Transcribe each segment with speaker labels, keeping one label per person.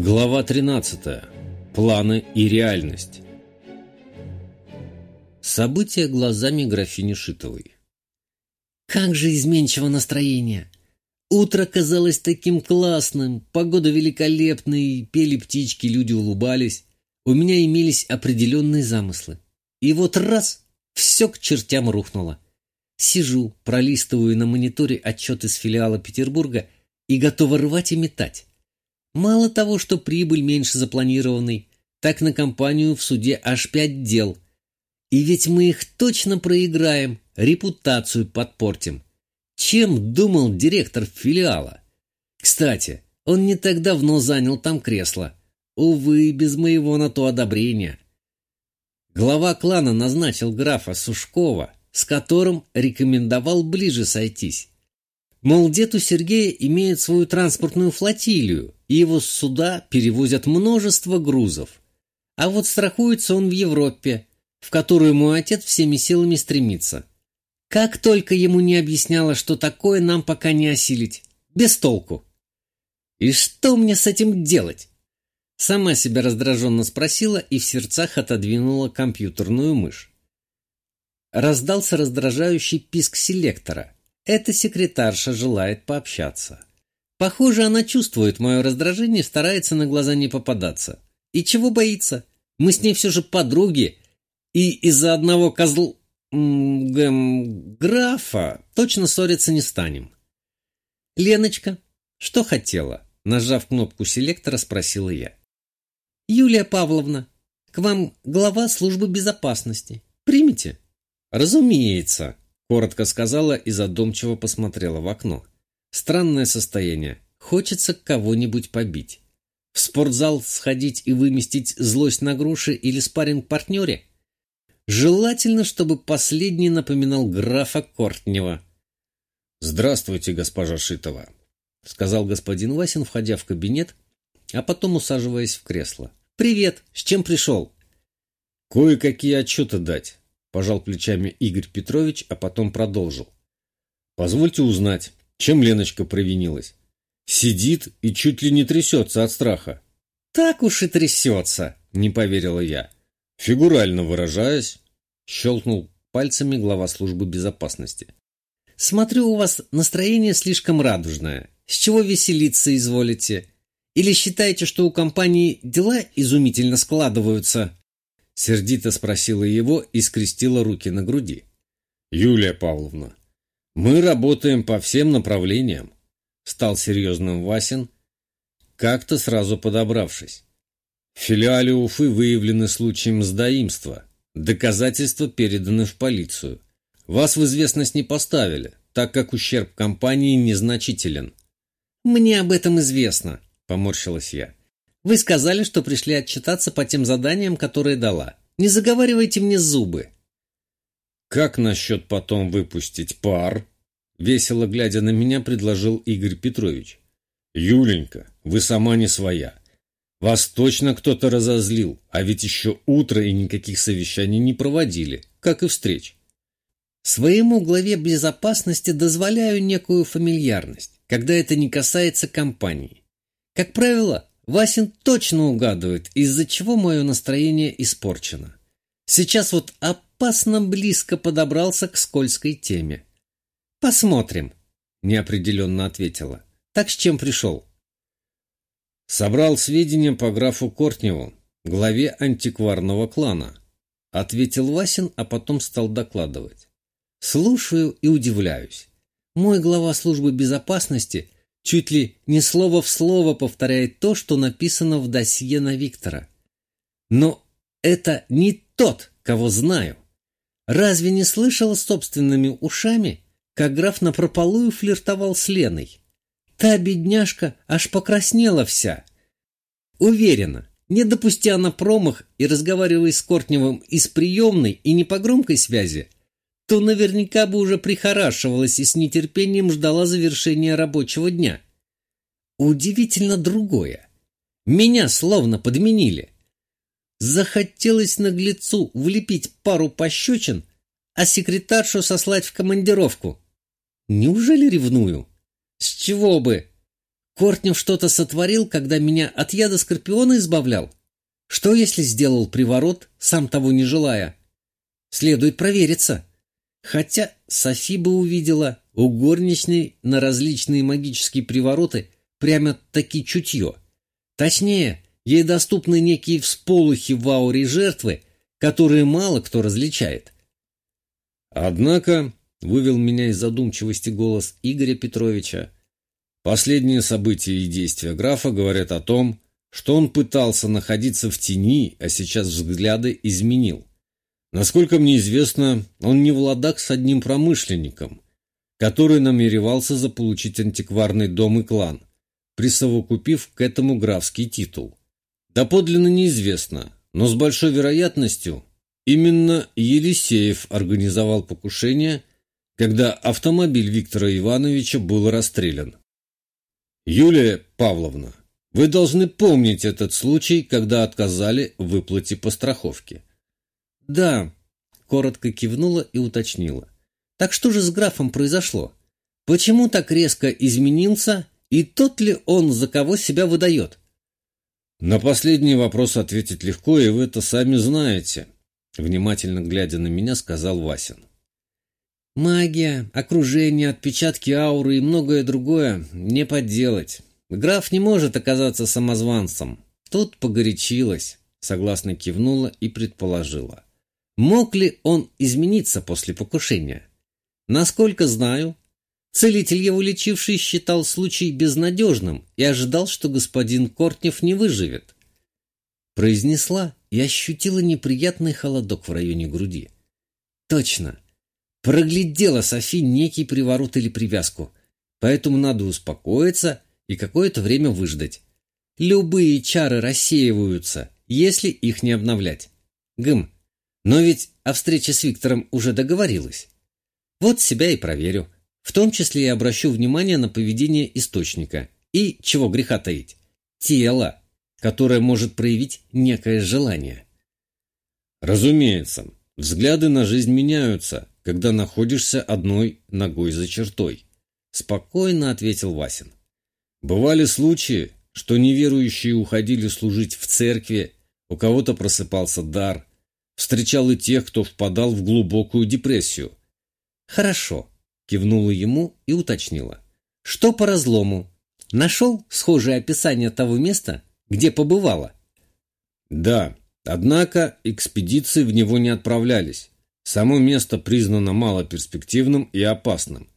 Speaker 1: Глава 13. Планы и реальность. События глазами графини Шитовой.
Speaker 2: Как же изменчиво настроение! Утро казалось таким классным, погода великолепная, пели птички, люди улыбались. У меня имелись определенные замыслы. И вот раз — все к чертям рухнуло. Сижу, пролистываю на мониторе отчет из филиала Петербурга и готова рвать и метать. Мало того, что прибыль меньше запланированной, так на компанию в суде аж пять дел. И ведь мы их точно проиграем, репутацию подпортим. Чем думал директор филиала? Кстати, он не так давно занял там кресло. Увы, без моего на то одобрения. Глава клана назначил графа Сушкова, с которым рекомендовал ближе сойтись. Мол, дед у Сергея имеет свою транспортную флотилию, и его суда перевозят множество грузов. А вот страхуется он в Европе, в которую мой отец всеми силами стремится. Как только ему не объясняла, что такое нам пока не осилить. Без толку. И что мне с этим делать? Сама себя раздраженно спросила и в сердцах отодвинула компьютерную мышь. Раздался раздражающий писк селектора. Эта секретарша желает пообщаться. Похоже, она чувствует мое раздражение старается на глаза не попадаться. И чего боится? Мы с ней все же подруги. И из-за одного козл... Гэм... графа точно ссориться не станем. «Леночка, что хотела?» Нажав кнопку селектора, спросила я. «Юлия Павловна, к вам глава службы безопасности. Примите?» «Разумеется», — коротко сказала и задумчиво посмотрела в окно. Странное состояние. Хочется кого-нибудь побить. В спортзал сходить и выместить злость на груши или спарринг-партнере? Желательно, чтобы последний напоминал графа Кортнева. «Здравствуйте, госпожа Шитова», — сказал господин Васин, входя в кабинет, а потом усаживаясь в кресло. «Привет! С чем пришел?» «Кое-какие отчеты дать», — пожал плечами Игорь Петрович, а потом продолжил. «Позвольте узнать, чем Леночка провинилась? Сидит и чуть ли не трясется от страха. «Так уж и трясется», — не поверила я.
Speaker 1: Фигурально выражаясь, щелкнул пальцами глава службы безопасности.
Speaker 2: «Смотрю, у вас настроение слишком радужное. С чего веселиться изволите? Или считаете, что у компании дела изумительно складываются?»
Speaker 1: Сердито спросила его и скрестила руки на груди. «Юлия Павловна, мы работаем по всем направлениям, стал серьезным Васин, как-то сразу подобравшись. В филиале Уфы выявлены случаи мздоимства, доказательства переданы в полицию. Вас в известность не поставили, так как ущерб компании незначителен.
Speaker 2: «Мне об этом известно», — поморщилась я. «Вы сказали, что пришли отчитаться по тем заданиям, которые дала. Не заговаривайте мне зубы».
Speaker 1: «Как насчет потом выпустить пар?» Весело глядя на меня, предложил Игорь Петрович. «Юленька, вы сама не своя. Вас точно кто-то разозлил, а ведь еще утро и никаких совещаний не проводили, как и встреч».
Speaker 2: Своему главе безопасности дозволяю некую фамильярность, когда это не касается компании. Как правило, Васин точно угадывает, из-за чего мое настроение испорчено. Сейчас вот опасно близко подобрался к скользкой теме. «Посмотрим», — неопределенно ответила. «Так с чем пришел?»
Speaker 1: «Собрал сведения по графу Кортневу, главе антикварного клана», — ответил Васин, а потом стал докладывать.
Speaker 2: «Слушаю и удивляюсь. Мой глава службы безопасности чуть ли не слово в слово повторяет то, что написано в досье на Виктора. Но это не тот, кого знаю. Разве не слышала собственными ушами, как граф напропалую флиртовал с Леной? Та бедняжка аж покраснела вся. Уверена, не допустя она промах и разговаривая с Кортневым из приемной и не по громкой связи, то наверняка бы уже прихорашивалась и с нетерпением ждала завершения рабочего дня. Удивительно другое. Меня словно подменили. Захотелось наглецу влепить пару пощечин, а секретаршу сослать в командировку. Неужели ревную? С чего бы? Кортнев что-то сотворил, когда меня от яда скорпиона избавлял? Что, если сделал приворот, сам того не желая? Следует провериться. Хотя Софи бы увидела у горничной на различные магические привороты прямо-таки чутье. Точнее, ей доступны некие всполухи в ауре жертвы, которые мало кто различает.
Speaker 1: Однако, вывел меня из задумчивости голос Игоря Петровича, последние события и действия графа говорят о том, что он пытался находиться в тени, а сейчас взгляды изменил. Насколько мне известно, он не в ладах с одним промышленником, который намеревался заполучить антикварный дом и клан, присовокупив к этому графский титул. Доподлинно неизвестно, но с большой вероятностью именно Елисеев организовал покушение, когда автомобиль Виктора Ивановича был расстрелян. Юлия Павловна, вы должны помнить этот случай, когда отказали в выплате по страховке.
Speaker 2: Да, коротко кивнула и уточнила. Так что же с графом произошло? Почему так резко изменился, и тот ли он, за кого себя выдает?
Speaker 1: На последний вопрос ответить легко, и вы это сами знаете, внимательно глядя на меня, сказал Васин.
Speaker 2: Магия, окружение, отпечатки ауры и многое другое не подделать. Граф не может оказаться самозванцем. Тут погорячилась, согласно кивнула и предположила. Мог ли он измениться после покушения? Насколько знаю, целитель его лечивший считал случай безнадежным и ожидал, что господин Кортнев не выживет. Произнесла и ощутила неприятный холодок в районе груди. Точно. Проглядела Софи некий приворот или привязку, поэтому надо успокоиться и какое-то время выждать. Любые чары рассеиваются, если их не обновлять. Гм, но ведь о встрече с Виктором уже договорилась. Вот себя и проверю. В том числе и обращу внимание на поведение источника. И, чего греха таить, тело, которое может проявить некое желание.
Speaker 1: Разумеется, взгляды на жизнь меняются, когда находишься одной ногой за чертой. Спокойно ответил Васин. Бывали случаи, что неверующие уходили служить в церкви, у кого-то просыпался дар, встречал и тех, кто впадал в глубокую депрессию.
Speaker 2: «Хорошо», — кивнула ему и уточнила. «Что по разлому? Нашел схожее описание того места, где побывала?»
Speaker 1: «Да, однако экспедиции в него не отправлялись. Само место признано малоперспективным и опасным.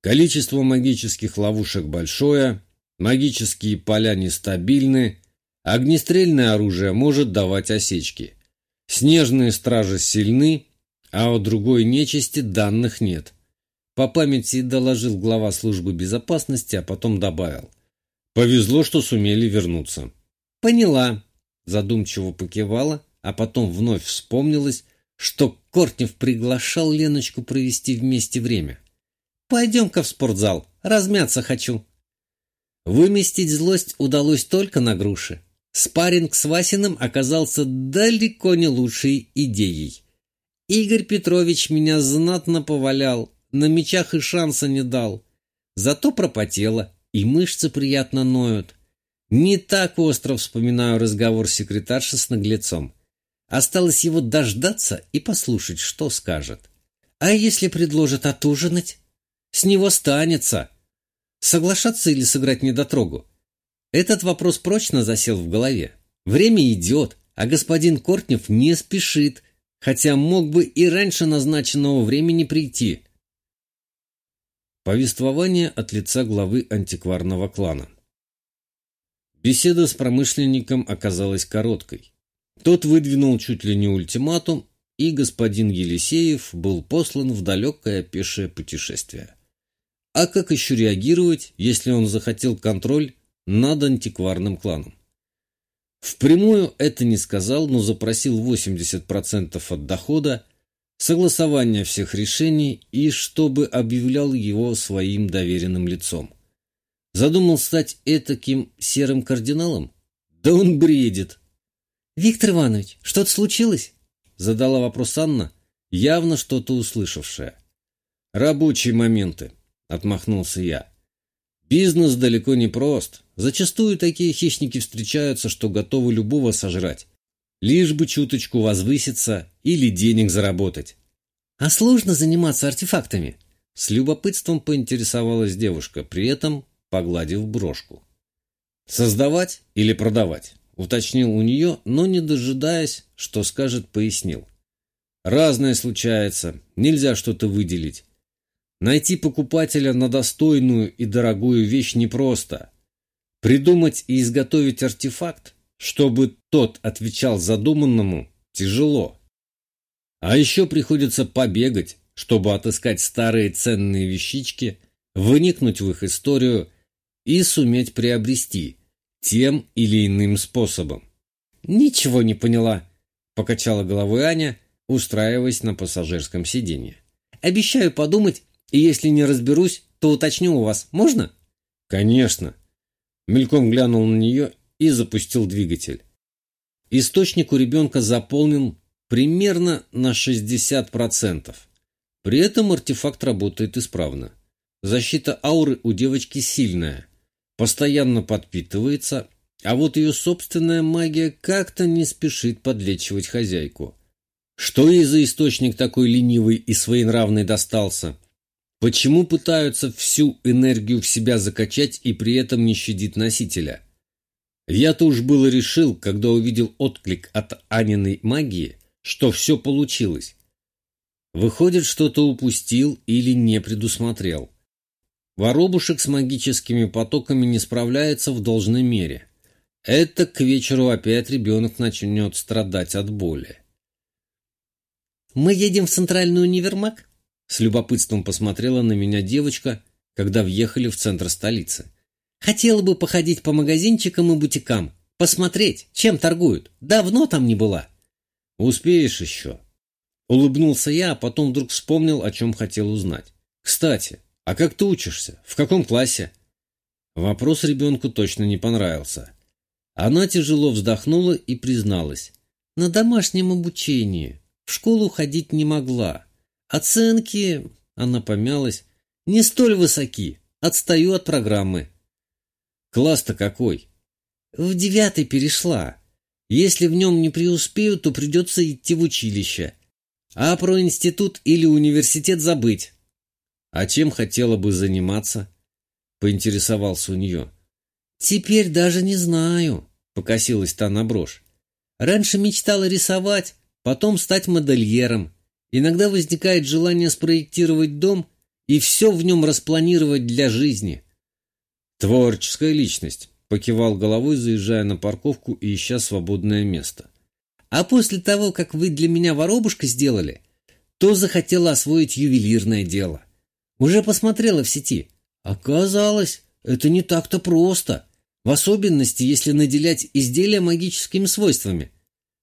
Speaker 1: Количество магических ловушек большое, Магические поля нестабильны, огнестрельное оружие может давать осечки. Снежные стражи сильны, а о другой нечисти данных нет. По памяти доложил глава службы безопасности, а потом добавил. Повезло, что сумели вернуться.
Speaker 2: Поняла. Задумчиво покивала, а потом вновь вспомнилась, что Кортнев приглашал Леночку провести вместе время. «Пойдем-ка в спортзал, размяться хочу». Выместить злость удалось только на груши. Спарринг с Васиным оказался далеко не лучшей идеей. Игорь Петрович меня знатно повалял, на мечах и шанса не дал. Зато пропотело, и мышцы приятно ноют. Не так остро вспоминаю разговор секретарши с наглецом. Осталось его дождаться и послушать, что скажет. А если предложат отужинать? С него станется. Соглашаться или сыграть недотрогу? Этот вопрос прочно засел в голове. Время идет, а господин Кортнев не спешит, хотя мог бы и раньше назначенного времени прийти.
Speaker 1: Повествование от лица главы антикварного клана. Беседа с промышленником оказалась короткой. Тот выдвинул чуть ли не ультиматум, и господин Елисеев был послан в далекое пешее путешествие. А как еще реагировать, если он захотел контроль над антикварным кланом? Впрямую это не сказал, но запросил 80% от дохода, согласование всех решений и чтобы объявлял его своим доверенным лицом. Задумал стать этаким серым кардиналом? Да он бредит.
Speaker 2: «Виктор Иванович, что-то случилось?»
Speaker 1: Задала вопрос Анна, явно что-то услышавшая. «Рабочие моменты», отмахнулся я. Бизнес далеко не прост. Зачастую такие хищники встречаются, что готовы любого сожрать. Лишь бы чуточку возвыситься или денег заработать.
Speaker 2: «А сложно заниматься артефактами?»
Speaker 1: С любопытством поинтересовалась девушка, при этом погладив брошку. «Создавать или продавать?» Уточнил у нее, но не дожидаясь, что скажет, пояснил. «Разное случается, нельзя что-то выделить. Найти покупателя на достойную и дорогую вещь непросто. Придумать и изготовить артефакт, чтобы тот отвечал задуманному, тяжело. А еще приходится побегать, чтобы отыскать старые ценные вещички, выникнуть в их историю и суметь приобрести тем или иным способом.
Speaker 2: «Ничего не поняла», —
Speaker 1: покачала головой Аня, устраиваясь на пассажирском сиденье.
Speaker 2: «Обещаю подумать, и если не разберусь, то уточню у вас. Можно?»
Speaker 1: «Конечно». Мельком глянул на нее и запустил двигатель. Источник у ребенка заполнен примерно на 60%. При этом артефакт работает исправно. Защита ауры у девочки сильная, постоянно подпитывается, а вот ее собственная магия как-то не спешит подлечивать хозяйку. Что ей за источник такой ленивый и своенравный достался? Почему пытаются всю энергию в себя закачать и при этом не щадит носителя? Я-то уж было решил, когда увидел отклик от Аниной магии, что все получилось. Выходит, что-то упустил или не предусмотрел. Воробушек с магическими потоками не справляется в должной мере. Это к вечеру опять ребенок начнет страдать от боли.
Speaker 2: «Мы едем в центральный универмаг?»
Speaker 1: С любопытством посмотрела на меня девочка, когда въехали в центр столицы.
Speaker 2: Хотела бы походить по магазинчикам и бутикам, посмотреть, чем торгуют. Давно там не была.
Speaker 1: Успеешь еще. Улыбнулся я, а потом вдруг вспомнил, о чем хотел узнать. Кстати, а как ты учишься? В каком классе? Вопрос ребенку точно не понравился. Она тяжело вздохнула и призналась.
Speaker 2: На домашнем обучении. В школу ходить не могла. Оценки, она помялась, не столь высоки. Отстаю от программы.
Speaker 1: Класс-то какой?
Speaker 2: В девятый перешла. Если в нем не преуспею, то придется идти в училище. А про институт или университет забыть.
Speaker 1: А чем хотела бы заниматься? Поинтересовался у нее.
Speaker 2: Теперь даже не знаю, покосилась та на брошь. Раньше мечтала рисовать, потом стать модельером. Иногда возникает желание спроектировать дом и все в нем распланировать для жизни.
Speaker 1: «Творческая личность», — покивал головой, заезжая на парковку и ища свободное место.
Speaker 2: «А после того, как вы для меня воробушка сделали, то захотела освоить ювелирное дело. Уже посмотрела в сети. Оказалось, это не так-то просто, в особенности, если наделять изделия магическими свойствами.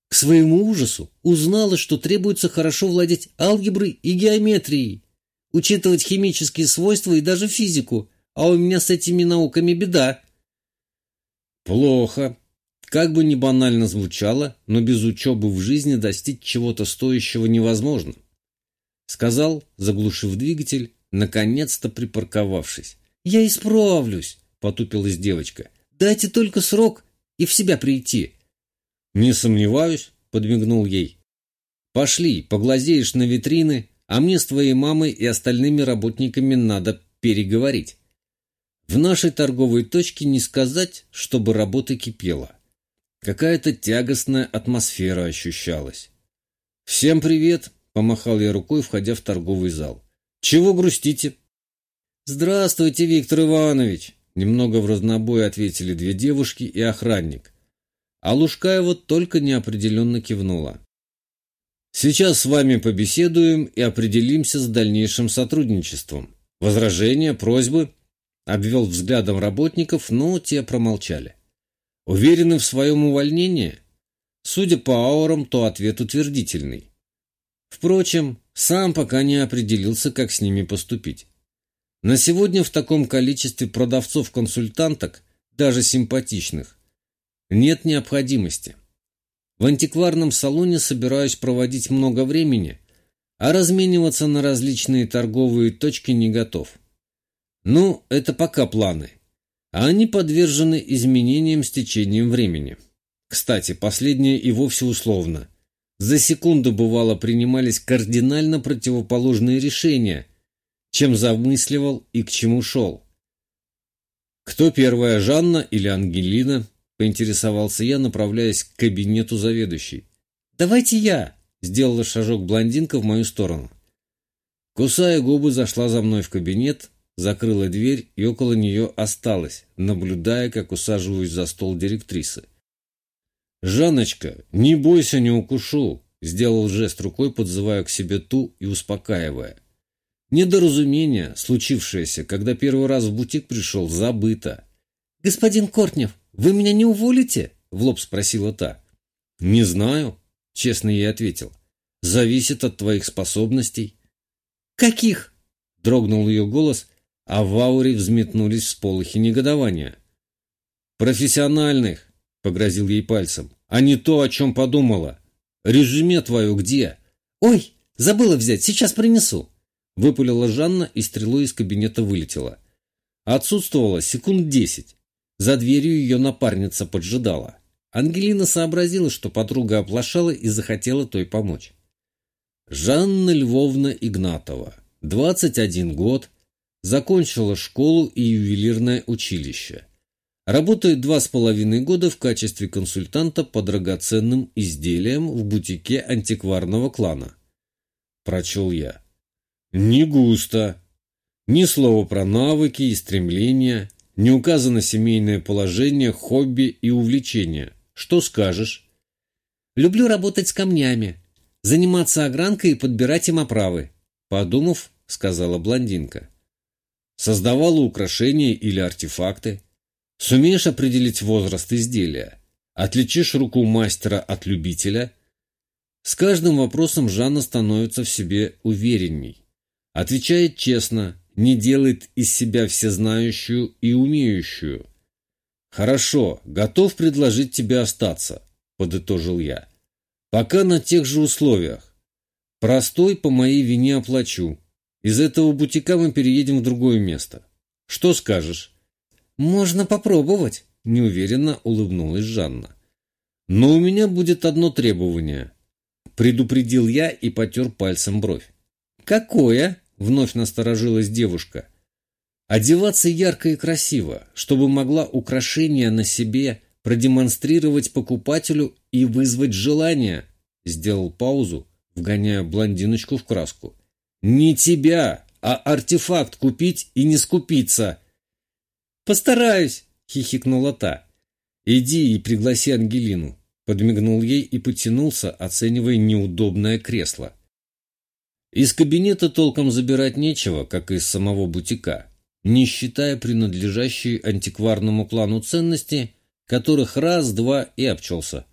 Speaker 2: К своему ужасу узнала, что требуется хорошо владеть алгеброй и геометрией, учитывать химические свойства и даже физику — а у меня с этими науками беда.
Speaker 1: Плохо. Как бы ни банально звучало, но без учебы в жизни достичь чего-то стоящего невозможно. Сказал, заглушив двигатель, наконец-то припарковавшись.
Speaker 2: «Я исправлюсь», — потупилась девочка. «Дайте только срок и в себя прийти».
Speaker 1: «Не сомневаюсь», — подмигнул ей. «Пошли, поглазеешь на витрины, а мне с твоей мамой и остальными работниками надо переговорить». В нашей торговой точке не сказать, чтобы работа кипела. Какая-то тягостная атмосфера ощущалась. «Всем привет!» — помахал я рукой, входя в торговый зал. «Чего грустите?» «Здравствуйте, Виктор Иванович!» Немного в разнобой ответили две девушки и охранник. А Лужкаева только неопределенно кивнула. «Сейчас с вами побеседуем и определимся с дальнейшим сотрудничеством. Возражения, просьбы?» Обвел взглядом работников, но те промолчали. Уверены в своем увольнении? Судя по аурам, то ответ утвердительный. Впрочем, сам пока не определился, как с ними поступить. На сегодня в таком количестве продавцов-консультанток, даже симпатичных, нет необходимости. В антикварном салоне собираюсь проводить много времени, а размениваться на различные торговые точки не готов. Ну, это пока планы. а они подвержены изменениям с течением времени. Кстати, последнее и вовсе условно. За секунду, бывало, принимались кардинально противоположные решения, чем замысливал и к чему шел. «Кто первая, Жанна или Ангелина?» – поинтересовался я, направляясь к кабинету заведующей. «Давайте я!» – сделала шажок блондинка в мою сторону. Кусая губы, зашла за мной в кабинет, закрыла дверь и около нее осталась, наблюдая, как усаживаюсь за стол директрисы. «Жанночка, не бойся, не укушу!» — сделал жест рукой, подзывая к себе ту и успокаивая. Недоразумение, случившееся, когда первый раз в бутик пришел, забыто. «Господин Кортнев, вы меня не уволите?» — в лоб спросила та. «Не знаю», — честно ей ответил. «Зависит от твоих способностей». «Каких?» — дрогнул ее голос, а в ауре взметнулись всполохи негодования. «Профессиональных!» — погрозил ей пальцем. «А не то, о чем подумала. Резюме твое где?» «Ой, забыла взять, сейчас принесу!» Выпалила Жанна и стрелой из кабинета вылетела. Отсутствовала секунд десять. За дверью ее напарница поджидала. Ангелина сообразила, что подруга оплошала и захотела той помочь. Жанна Львовна Игнатова, 21 год, закончила школу и ювелирное училище. Работает два с половиной года в качестве консультанта по драгоценным изделиям в бутике антикварного клана. Прочел я. Не густо. Ни слова про навыки и стремления, не указано семейное положение, хобби и увлечения. Что скажешь? Люблю работать с камнями, заниматься огранкой и подбирать им оправы. Подумав, сказала блондинка. Создавала украшения или артефакты. Сумеешь определить возраст изделия? Отличишь руку мастера от любителя? С каждым вопросом Жанна становится в себе уверенней. Отвечает честно, не делает из себя всезнающую и умеющую. «Хорошо, готов предложить тебе остаться», – подытожил я. «Пока на тех же условиях. Простой по моей вине оплачу. Из этого бутика мы переедем в другое место. Что скажешь?» «Можно попробовать», — неуверенно улыбнулась Жанна. «Но у меня будет одно требование», — предупредил я и потер пальцем бровь. «Какое?» — вновь насторожилась девушка. «Одеваться ярко и красиво, чтобы могла украшения на себе продемонстрировать покупателю и вызвать желание», — сделал паузу, вгоняя блондиночку в краску. «Не тебя, а артефакт купить и не скупиться», «Постараюсь!» — хихикнула та. «Иди и пригласи Ангелину», — подмигнул ей и потянулся, оценивая неудобное кресло. Из кабинета толком забирать нечего, как и из самого бутика, не считая принадлежащие антикварному плану ценности, которых раз-два и обчелся.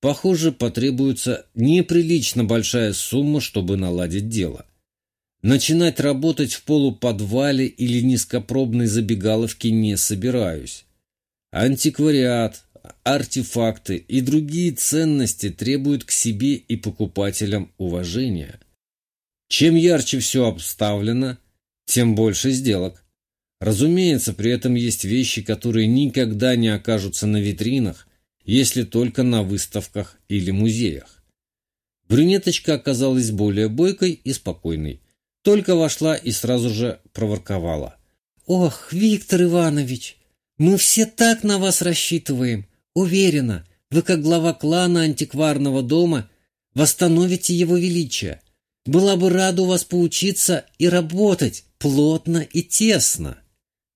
Speaker 1: Похоже, потребуется неприлично большая сумма, чтобы наладить дело. Начинать работать в полуподвале или низкопробной забегаловке не собираюсь. Антиквариат, артефакты и другие ценности требуют к себе и покупателям уважения. Чем ярче все обставлено, тем больше сделок. Разумеется, при этом есть вещи, которые никогда не окажутся на витринах, если только на выставках или музеях. Брюнеточка оказалась более бойкой и спокойной. Только вошла и сразу же проворковала. «Ох, Виктор Иванович, мы все так на вас рассчитываем. Уверена, вы, как глава клана антикварного дома, восстановите его величие. Была бы рада у вас поучиться и работать плотно и тесно».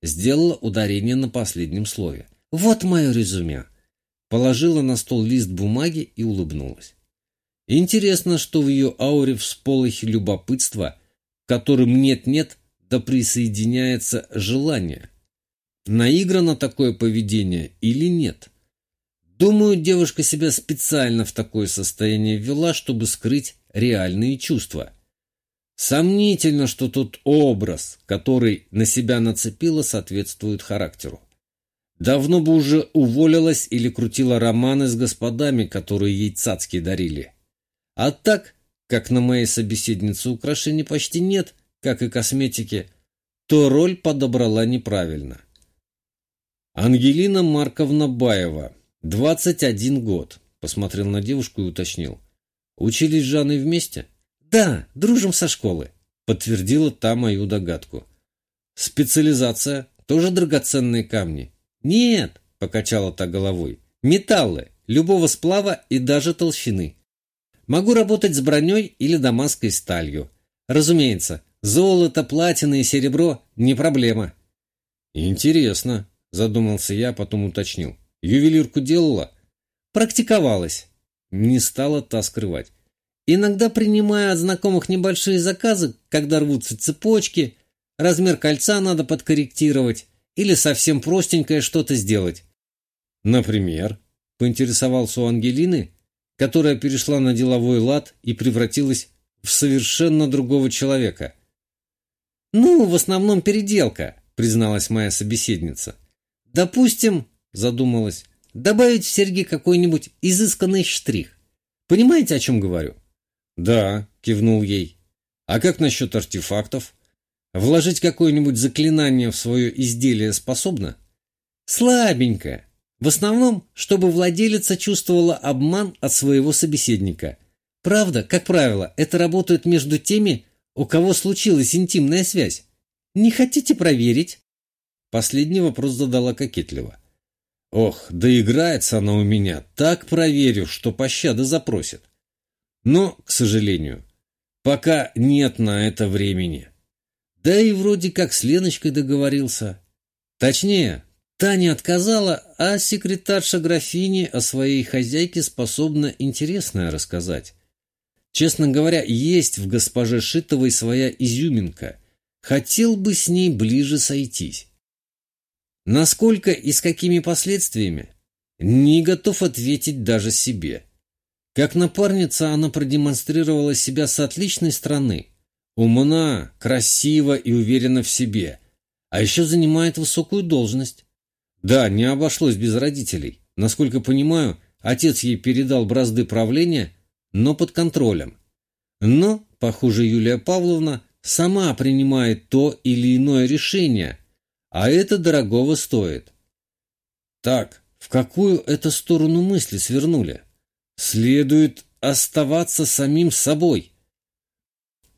Speaker 1: Сделала ударение на последнем слове. «Вот мое резюме». Положила на стол лист бумаги и улыбнулась. Интересно, что в ее ауре всполохи любопытства которым нет-нет, да присоединяется желание. Наиграно такое поведение или нет? Думаю, девушка себя специально в такое состояние ввела, чтобы скрыть реальные чувства. Сомнительно, что тот образ, который на себя нацепила, соответствует характеру. Давно бы уже уволилась или крутила романы с господами, которые ей цацки дарили. А так как на моей собеседнице украшений почти нет, как и косметики, то роль подобрала неправильно. Ангелина Марковна Баева, 21 год. Посмотрел на девушку и уточнил. Учились с Жанной вместе?
Speaker 2: Да, дружим со школы.
Speaker 1: Подтвердила та мою догадку. Специализация? Тоже драгоценные камни?
Speaker 2: Нет, покачала та головой. Металлы, любого сплава и даже толщины. Могу работать с броней или дамасской сталью. Разумеется, золото, платина и серебро не проблема.
Speaker 1: Интересно, задумался я, потом уточнил. Ювелирку делала?
Speaker 2: Практиковалась. Не стала та скрывать. Иногда принимаю от знакомых небольшие заказы, когда рвутся цепочки, размер кольца надо подкорректировать или совсем простенькое что-то сделать.
Speaker 1: Например, поинтересовался у Ангелины, которая перешла на деловой лад и превратилась в совершенно другого человека.
Speaker 2: «Ну, в основном переделка», — призналась моя собеседница. «Допустим, — задумалась, — добавить в серьги какой-нибудь изысканный штрих. Понимаете, о чем говорю?»
Speaker 1: «Да», — кивнул ей. «А как насчет артефактов? Вложить какое-нибудь заклинание в свое изделие способно?»
Speaker 2: «Слабенько. В основном, чтобы владелица чувствовала обман от своего собеседника. Правда, как правило, это работает между теми, у кого случилась интимная связь. Не хотите проверить?»
Speaker 1: Последний вопрос задала кокетливо. «Ох, да играется она у меня, так проверю, что пощады запросит. Но, к сожалению, пока нет на это времени. Да и вроде как с Леночкой договорился. Точнее, Таня отказала, а секретарша графини о своей хозяйке способна интересное рассказать. Честно говоря, есть в госпоже Шитовой своя изюминка. Хотел бы с ней ближе сойтись. Насколько и с какими последствиями? Не готов ответить даже себе. Как напарница она продемонстрировала себя с отличной стороны. Умна, красива и уверена в себе. А еще занимает высокую должность. Да, не обошлось без родителей. Насколько понимаю, отец ей передал бразды правления, но под контролем. Но, похоже, Юлия Павловна сама принимает то или иное решение, а это дорогого стоит. Так, в какую это сторону мысли свернули? Следует оставаться самим собой.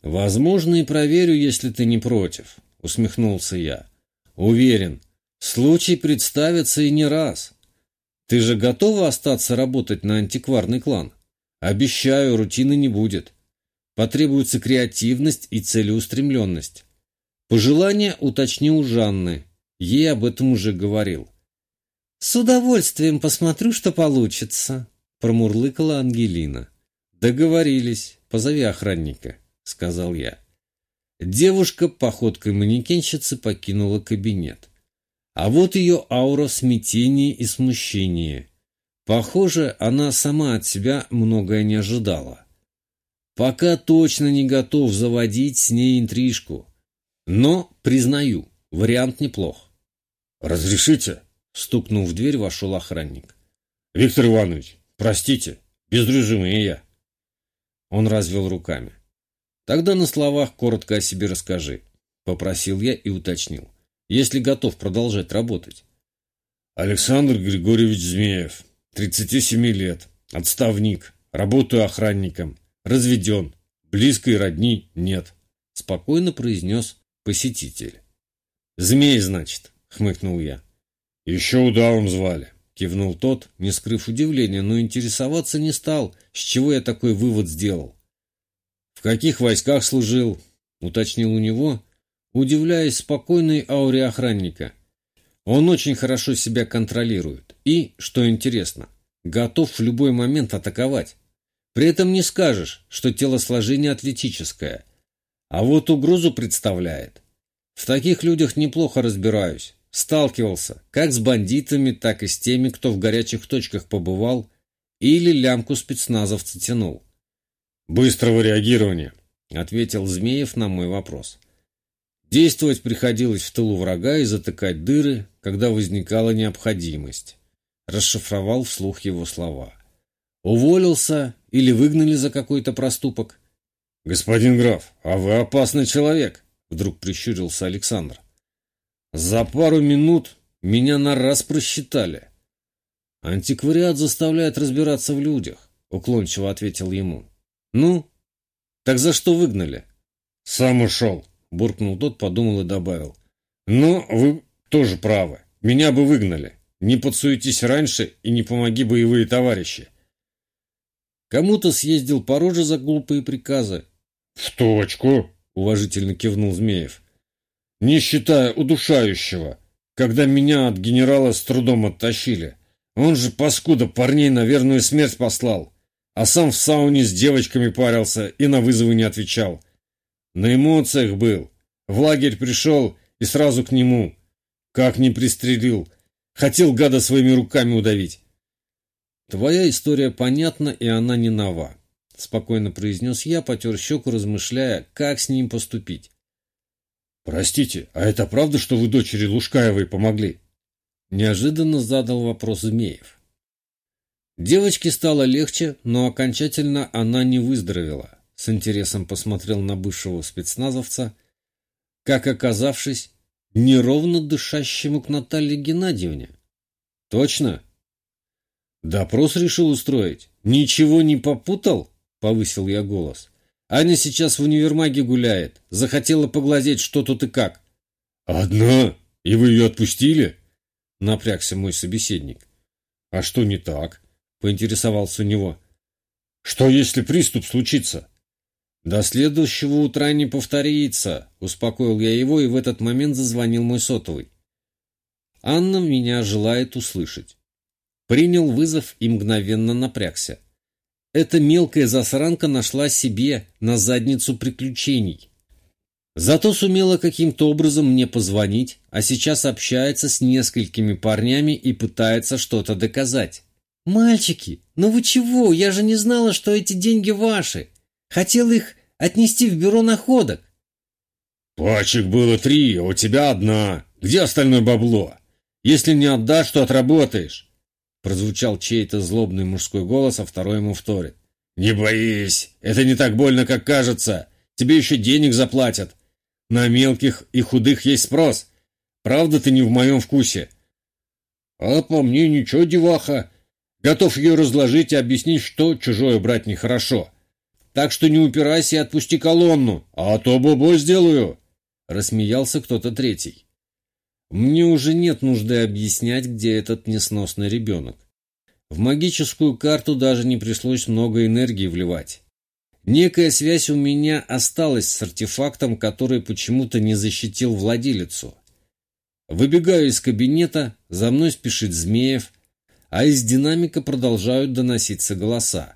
Speaker 1: Возможно, и проверю, если ты не против, усмехнулся я. Уверен, случай представится и не раз. Ты же готова остаться работать на антикварный клан? Обещаю, рутины не будет. Потребуется креативность и целеустремленность. Пожелание уточни у Жанны. Ей об этом уже говорил.
Speaker 2: «С удовольствием посмотрю, что получится», — промурлыкала Ангелина.
Speaker 1: «Договорились. Позови охранника», — сказал я. Девушка походкой манекенщицы покинула кабинет. А вот ее аура в смятении и смущении. Похоже, она сама от себя многое не ожидала. Пока точно не готов заводить с ней интрижку. Но, признаю, вариант неплох. «Разрешите?» — стукнув в дверь, вошел охранник. «Виктор Иванович, простите, без режима и я». Он развел руками. «Тогда на словах коротко о себе расскажи», — попросил я и уточнил, если готов продолжать работать. «Александр Григорьевич Змеев, 37 лет, отставник, работаю охранником, разведен, близкой родни нет», — спокойно произнес посетитель. «Змей, значит», — хмыкнул я. «Еще удавом звали», — кивнул тот, не скрыв удивления, но интересоваться не стал, с чего я такой вывод сделал. «В каких войсках служил?» — уточнил у него, удивляясь спокойной ауре охранника. Он очень хорошо себя контролирует и, что интересно, готов в любой момент атаковать. При этом не скажешь, что телосложение атлетическое, а вот угрозу представляет. В таких людях неплохо разбираюсь. Сталкивался как с бандитами, так и с теми, кто в горячих точках побывал или лямку спецназовца тянул. «Быстрого реагирования», — ответил Змеев на мой вопрос. Действовать приходилось в тылу врага и затыкать дыры, когда возникала необходимость. Расшифровал вслух его слова. Уволился или выгнали за какой-то проступок? «Господин граф, а вы опасный человек», — вдруг прищурился Александр. «За пару минут Меня на раз просчитали. Антиквариат заставляет разбираться в людях, уклончиво ответил ему. Ну, так за что выгнали? Сам ушел, буркнул тот, подумал и добавил. Но вы тоже правы. Меня бы выгнали. Не подсуетись раньше и не помоги боевые товарищи. Кому-то съездил по роже за глупые приказы. В точку, уважительно кивнул Змеев. Не считая удушающего, когда меня от генерала с трудом оттащили. Он же, паскуда, парней на верную смерть послал, а сам в сауне с девочками парился и на вызовы не отвечал. На эмоциях был. В лагерь пришел и сразу к нему. Как не пристрелил. Хотел гада своими руками удавить. Твоя история понятна, и она не нова. Спокойно произнес я, потер щеку, размышляя, как с ним поступить. «Простите, а это правда, что вы дочери Лужкаевой помогли?» Неожиданно задал вопрос Змеев. Девочке стало легче, но окончательно она не выздоровела. С интересом посмотрел на бывшего спецназовца, как оказавшись, неровно дышащему к Наталье Геннадьевне. «Точно?» «Допрос решил устроить. Ничего не попутал?» — повысил я голос. «Аня сейчас в универмаге гуляет. Захотела поглазеть, что тут и как». «Одна? И вы ее отпустили?» напрягся мой собеседник. «А что не так?» — поинтересовался у него. «Что, если приступ случится?» «До следующего утра не повторится», — успокоил я его, и в этот момент зазвонил мой сотовый. Анна меня желает услышать. Принял вызов и мгновенно напрягся. Эта мелкая засранка нашла себе на задницу приключений. Зато сумела каким-то образом мне позвонить, а сейчас общается с несколькими парнями и пытается что-то доказать. «Мальчики, ну вы чего? Я же не знала, что эти деньги ваши. Хотел их отнести в бюро находок».
Speaker 3: «Пачек было три, а у тебя одна. Где остальное бабло? Если не отдашь, то отработаешь».
Speaker 1: Прозвучал чей-то злобный мужской голос, а второй ему вторит.
Speaker 3: «Не боись, это не так больно, как кажется. Тебе еще денег заплатят. На мелких и худых есть спрос. Правда, ты не в моем вкусе. А по мне ничего, деваха. Готов ее разложить и объяснить, что чужое брать нехорошо. Так что не упирайся и отпусти колонну, а то бобо сделаю. Рассмеялся кто-то третий.
Speaker 1: Мне уже нет нужды объяснять, где этот несносный ребенок. В магическую карту даже не пришлось много энергии вливать. Некая связь у меня осталась с артефактом, который почему-то не защитил владелицу. Выбегаю из кабинета, за мной спешит Змеев, а из динамика продолжают доноситься голоса.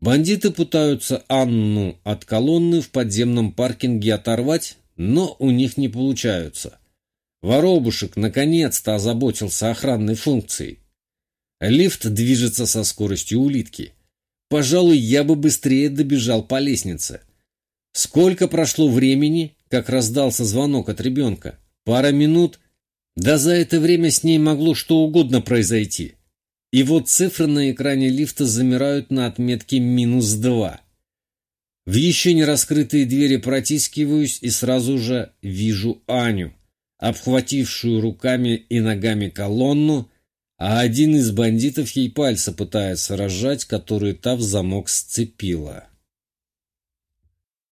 Speaker 1: Бандиты пытаются Анну от колонны в подземном паркинге оторвать, но у них не получаются. Воробушек наконец-то озаботился охранной функцией. Лифт движется со скоростью улитки. Пожалуй, я бы быстрее добежал по лестнице. Сколько прошло времени, как раздался звонок от ребенка? Пара минут? Да за это время с ней могло что угодно произойти. И вот цифры на экране лифта замирают на отметке минус два. В еще не раскрытые двери протискиваюсь и сразу же вижу Аню, обхватившую руками и ногами колонну, а один из бандитов ей пальцы пытается разжать, которые та в замок сцепила.